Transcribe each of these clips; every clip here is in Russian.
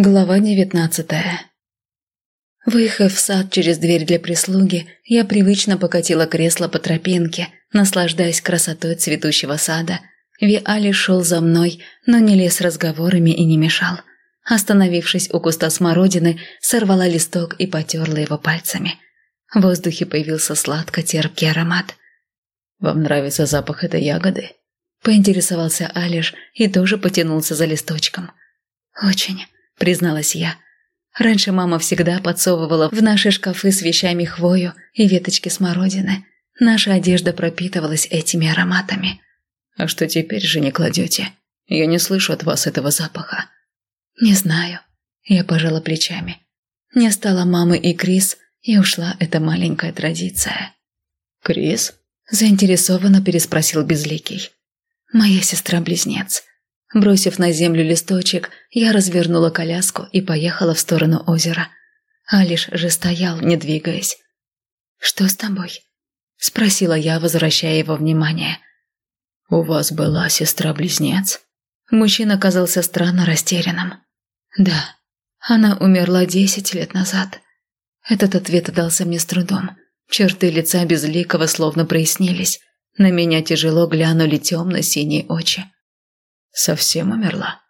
Глава девятнадцатая Выехав в сад через дверь для прислуги, я привычно покатила кресло по тропинке, наслаждаясь красотой цветущего сада. Виали шел за мной, но не лез разговорами и не мешал. Остановившись у куста смородины, сорвала листок и потерла его пальцами. В воздухе появился сладко-терпкий аромат. «Вам нравится запах этой ягоды?» Поинтересовался Алиш и тоже потянулся за листочком. «Очень» призналась я. Раньше мама всегда подсовывала в наши шкафы с вещами хвою и веточки смородины. Наша одежда пропитывалась этими ароматами. А что теперь же не кладете? Я не слышу от вас этого запаха. Не знаю. Я пожала плечами. Не стало мамы и Крис, и ушла эта маленькая традиция. Крис? Заинтересованно переспросил Безликий. Моя сестра-близнец. Бросив на землю листочек, я развернула коляску и поехала в сторону озера. Алиш же стоял, не двигаясь. «Что с тобой?» – спросила я, возвращая его внимание. «У вас была сестра-близнец?» Мужчина казался странно растерянным. «Да, она умерла десять лет назад». Этот ответ дался мне с трудом. Черты лица безликого словно прояснились. На меня тяжело глянули темно-синие очи. Совсем умерла?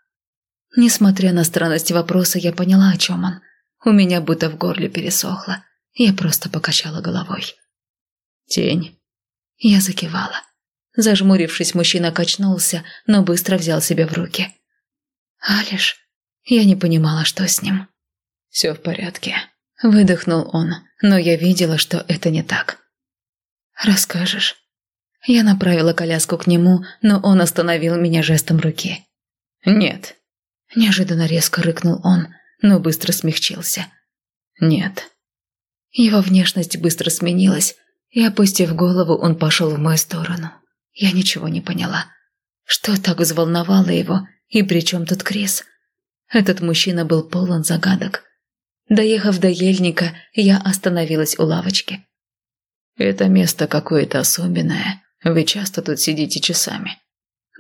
Несмотря на странность вопроса, я поняла, о чем он. У меня будто в горле пересохло. Я просто покачала головой. Тень. Я закивала. Зажмурившись, мужчина качнулся, но быстро взял себя в руки. «Алиш?» Я не понимала, что с ним. «Все в порядке», – выдохнул он, но я видела, что это не так. «Расскажешь?» Я направила коляску к нему, но он остановил меня жестом руки. «Нет». Неожиданно резко рыкнул он, но быстро смягчился. «Нет». Его внешность быстро сменилась, и, опустив голову, он пошел в мою сторону. Я ничего не поняла. Что так взволновало его, и при чем тут Крис? Этот мужчина был полон загадок. Доехав до ельника, я остановилась у лавочки. «Это место какое-то особенное», вы часто тут сидите часами».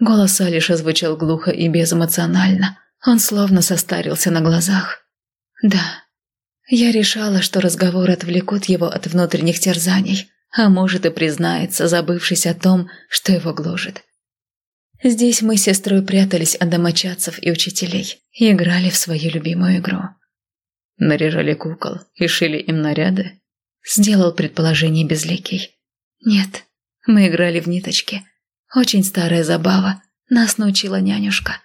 Голос Алиша звучал глухо и безэмоционально. Он словно состарился на глазах. «Да». Я решала, что разговоры отвлекут его от внутренних терзаний, а может и признается, забывшись о том, что его гложет. Здесь мы с сестрой прятались от домочадцев и учителей и играли в свою любимую игру. Наряжали кукол и шили им наряды? Сделал предположение Безликий. Нет, мы играли в ниточки. Очень старая забава. Нас научила нянюшка.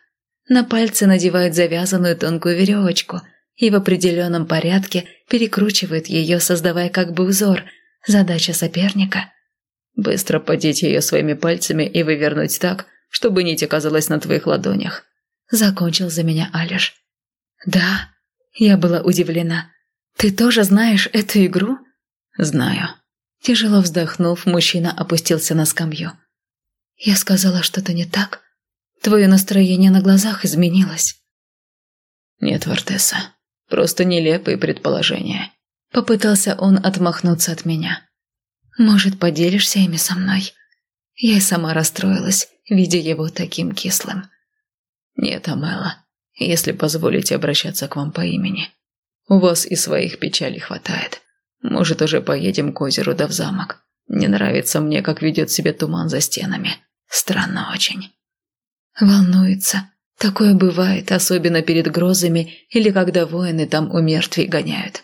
На пальцы надевают завязанную тонкую веревочку и в определенном порядке перекручивают ее, создавая как бы узор. Задача соперника – быстро подеть ее своими пальцами и вывернуть так, чтобы нить оказалась на твоих ладонях. Закончил за меня Алиш. «Да?» Я была удивлена. «Ты тоже знаешь эту игру?» «Знаю», Тяжело вздохнув, мужчина опустился на скамью. «Я сказала что-то не так? Твое настроение на глазах изменилось?» «Нет, Вартеса, просто нелепые предположения». Попытался он отмахнуться от меня. «Может, поделишься ими со мной?» Я и сама расстроилась, видя его таким кислым. «Нет, Амела, если позволите обращаться к вам по имени. У вас и своих печалей хватает. Может, уже поедем к озеру да в замок. Не нравится мне, как ведет себя туман за стенами. Странно очень. Волнуется. Такое бывает, особенно перед грозами или когда воины там у мертвей гоняют.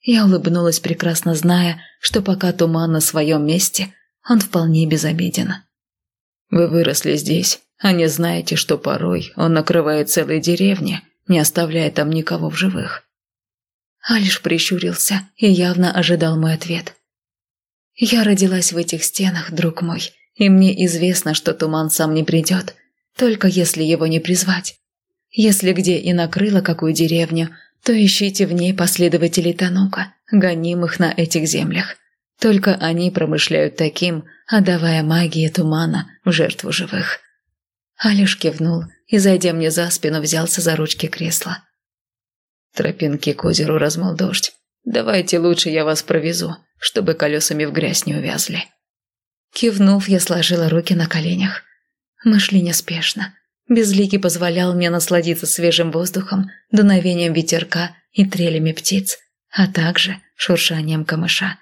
Я улыбнулась, прекрасно зная, что пока туман на своем месте, он вполне безобиден. Вы выросли здесь, а не знаете, что порой он накрывает целые деревни, не оставляя там никого в живых. Алиш прищурился и явно ожидал мой ответ. «Я родилась в этих стенах, друг мой, и мне известно, что туман сам не придет, только если его не призвать. Если где и накрыло какую деревню, то ищите в ней последователей Танука, гонимых на этих землях. Только они промышляют таким, отдавая магии тумана в жертву живых». Алиш кивнул и, зайдя мне за спину, взялся за ручки кресла. Тропинки к озеру размыл дождь. Давайте лучше я вас провезу, чтобы колесами в грязь не увязли». Кивнув, я сложила руки на коленях. Мы шли неспешно. Безликий позволял мне насладиться свежим воздухом, дуновением ветерка и трелями птиц, а также шуршанием камыша.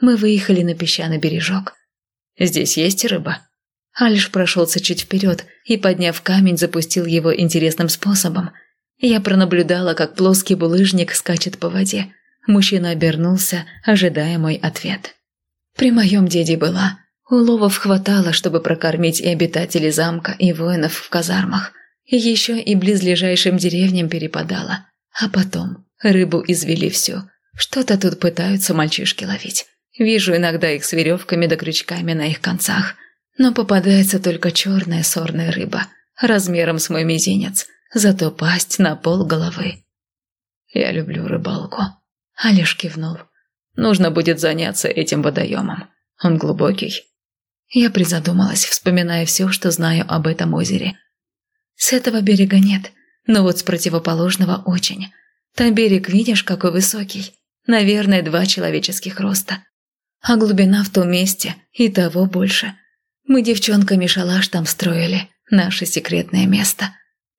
Мы выехали на песчаный бережок. «Здесь есть рыба?» Алиш прошелся чуть вперед и, подняв камень, запустил его интересным способом. Я пронаблюдала, как плоский булыжник скачет по воде. Мужчина обернулся, ожидая мой ответ. При моем деде была. Уловов хватало, чтобы прокормить и обитателей замка, и воинов в казармах. Еще и близлежащим деревням перепадало. А потом рыбу извели всю. Что-то тут пытаются мальчишки ловить. Вижу иногда их с веревками да крючками на их концах. Но попадается только черная сорная рыба, размером с мой мизинец, зато пасть на пол головы. Я люблю рыбалку. Алиш кивнул. Нужно будет заняться этим водоемом. Он глубокий. Я призадумалась, вспоминая все, что знаю об этом озере. С этого берега нет, но вот с противоположного очень. Там берег, видишь, какой высокий. Наверное, два человеческих роста. А глубина в том месте и того больше. Мы девчонками шалаш там строили, наше секретное место.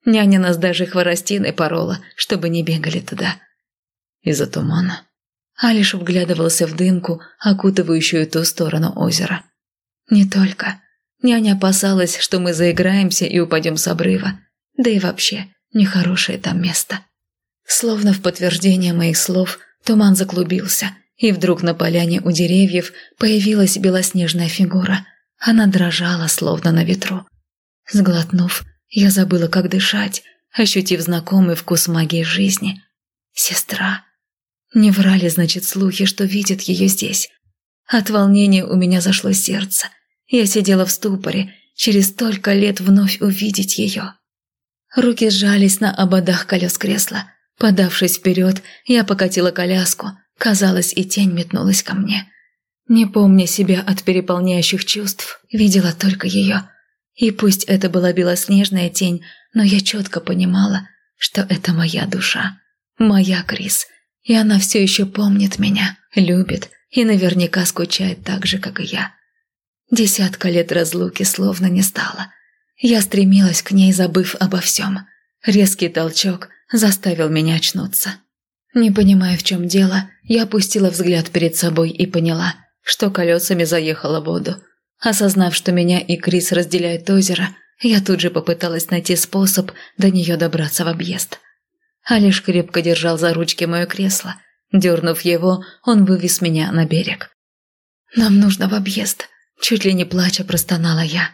Няня нас даже хворостиной порола, чтобы не бегали туда. Из-за тумана. Алиш вглядывался в дымку, окутывающую ту сторону озера. Не только. Няня опасалась, что мы заиграемся и упадем с обрыва. Да и вообще, нехорошее там место. Словно в подтверждение моих слов, туман заклубился, и вдруг на поляне у деревьев появилась белоснежная фигура. Она дрожала, словно на ветру. Сглотнув, я забыла, как дышать, ощутив знакомый вкус магии жизни. Сестра. Не врали, значит, слухи, что видят ее здесь. От волнения у меня зашло сердце. Я сидела в ступоре, через столько лет вновь увидеть ее. Руки сжались на ободах колес кресла. Подавшись вперед, я покатила коляску. Казалось, и тень метнулась ко мне. Не помня себя от переполняющих чувств, видела только ее. И пусть это была белоснежная тень, но я четко понимала, что это моя душа, моя Крис, и она все еще помнит меня, любит и наверняка скучает так же, как и я. Десятка лет разлуки словно не стало. Я стремилась к ней, забыв обо всем. Резкий толчок заставил меня очнуться. Не понимая, в чем дело, я опустила взгляд перед собой и поняла, что колесами заехала в воду. Осознав, что меня и Крис разделяет озеро, я тут же попыталась найти способ до нее добраться в объезд. Алиш крепко держал за ручки мое кресло. Дернув его, он вывез меня на берег. «Нам нужно в объезд», – чуть ли не плача простонала я.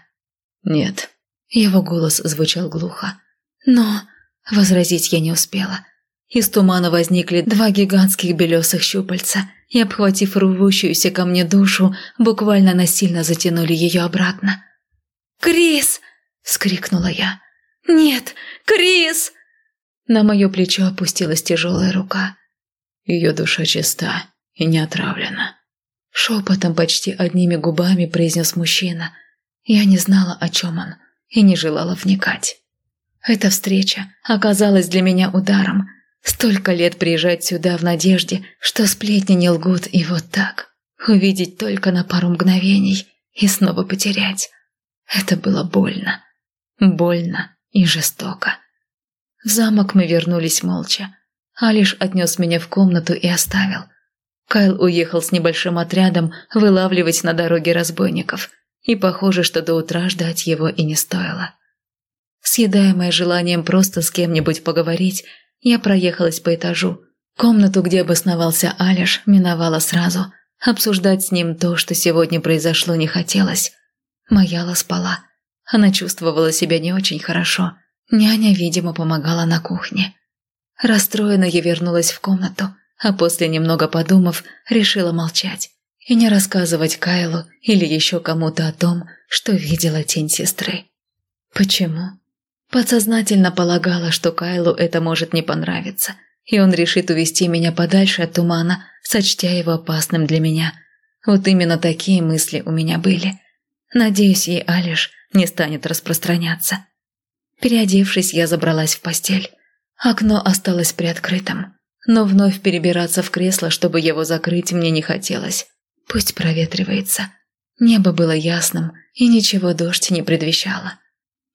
«Нет». Его голос звучал глухо. «Но...» – возразить я не успела. Из тумана возникли два гигантских белесых щупальца и, обхватив рвущуюся ко мне душу, буквально насильно затянули ее обратно. «Крис!» – скрикнула я. «Нет, Крис!» На мое плечо опустилась тяжелая рука. Ее душа чиста и не отравлена. Шепотом почти одними губами произнес мужчина. Я не знала, о чем он, и не желала вникать. Эта встреча оказалась для меня ударом. Столько лет приезжать сюда в надежде, что сплетни не лгут, и вот так. Увидеть только на пару мгновений и снова потерять. Это было больно. Больно и жестоко. В замок мы вернулись молча. Алиш отнес меня в комнату и оставил. Кайл уехал с небольшим отрядом вылавливать на дороге разбойников, и похоже, что до утра ждать его и не стоило. Съедаемая желанием просто с кем-нибудь поговорить, я проехалась по этажу. Комнату, где обосновался Алиш, миновала сразу. Обсуждать с ним то, что сегодня произошло, не хотелось. Маяла спала. Она чувствовала себя не очень хорошо – Няня, видимо, помогала на кухне. Расстроена я вернулась в комнату, а после, немного подумав, решила молчать и не рассказывать Кайлу или еще кому-то о том, что видела тень сестры. Почему? Подсознательно полагала, что Кайлу это может не понравиться, и он решит увести меня подальше от тумана, сочтя его опасным для меня. Вот именно такие мысли у меня были. Надеюсь, и Алиш не станет распространяться. Переодевшись, я забралась в постель. Окно осталось приоткрытым, но вновь перебираться в кресло, чтобы его закрыть, мне не хотелось. Пусть проветривается. Небо было ясным, и ничего дождь не предвещало.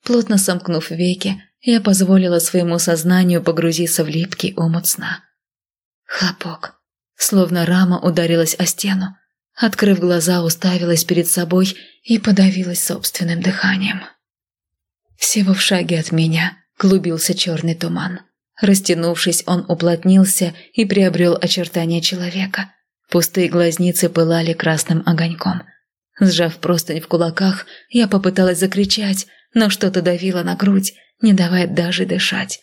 Плотно сомкнув веки, я позволила своему сознанию погрузиться в липкий омут сна. Хлопок. Словно рама ударилась о стену. Открыв глаза, уставилась перед собой и подавилась собственным дыханием. Всего в шаге от меня клубился черный туман. Растянувшись, он уплотнился и приобрел очертания человека. Пустые глазницы пылали красным огоньком. Сжав простынь в кулаках, я попыталась закричать, но что-то давило на грудь, не давая даже дышать.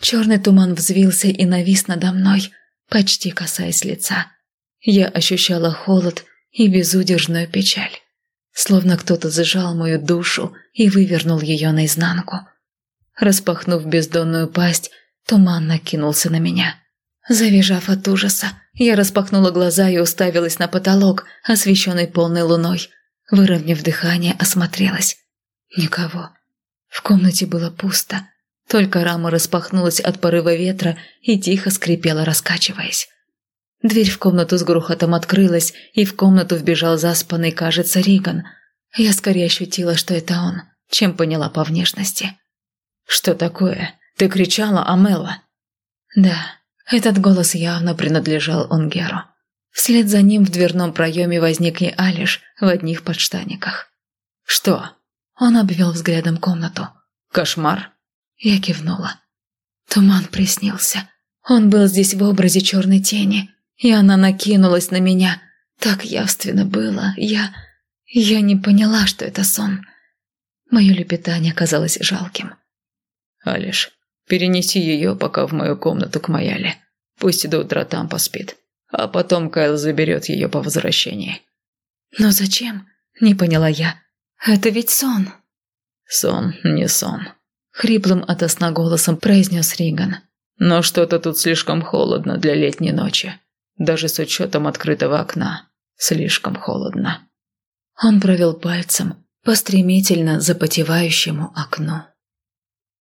Черный туман взвился и навис надо мной, почти касаясь лица. Я ощущала холод и безудержную печаль. Словно кто-то зажал мою душу и вывернул ее наизнанку. Распахнув бездонную пасть, туман накинулся на меня. Завизжав от ужаса, я распахнула глаза и уставилась на потолок, освещенный полной луной. Выровняв дыхание, осмотрелась. Никого. В комнате было пусто. Только рама распахнулась от порыва ветра и тихо скрипела, раскачиваясь. Дверь в комнату с грохотом открылась, и в комнату вбежал заспанный, кажется, Риган. Я скорее ощутила, что это он, чем поняла по внешности. «Что такое? Ты кричала, Амела?» Да, этот голос явно принадлежал Онгеру. Вслед за ним в дверном проеме возник и Алиш в одних подштаниках. «Что?» Он обвел взглядом комнату. «Кошмар?» Я кивнула. Туман приснился. Он был здесь в образе черной тени, и она накинулась на меня. Так явственно было. Я... я не поняла, что это сон. Мое лепетание казалось жалким. «Алиш, перенеси ее пока в мою комнату к Маяле. Пусть до утра там поспит. А потом Кайл заберет ее по возвращении». «Но зачем?» – не поняла я. «Это ведь сон». «Сон, не сон», – хриплым от голосом произнес Риган. «Но что-то тут слишком холодно для летней ночи. Даже с учетом открытого окна. Слишком холодно». Он провел пальцем по стремительно запотевающему окну.